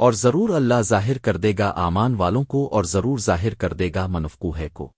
اور ضرور اللہ ظاہر کر دے گا آمان والوں کو اور ضرور ظاہر کر دے گا منفقو ہے کو۔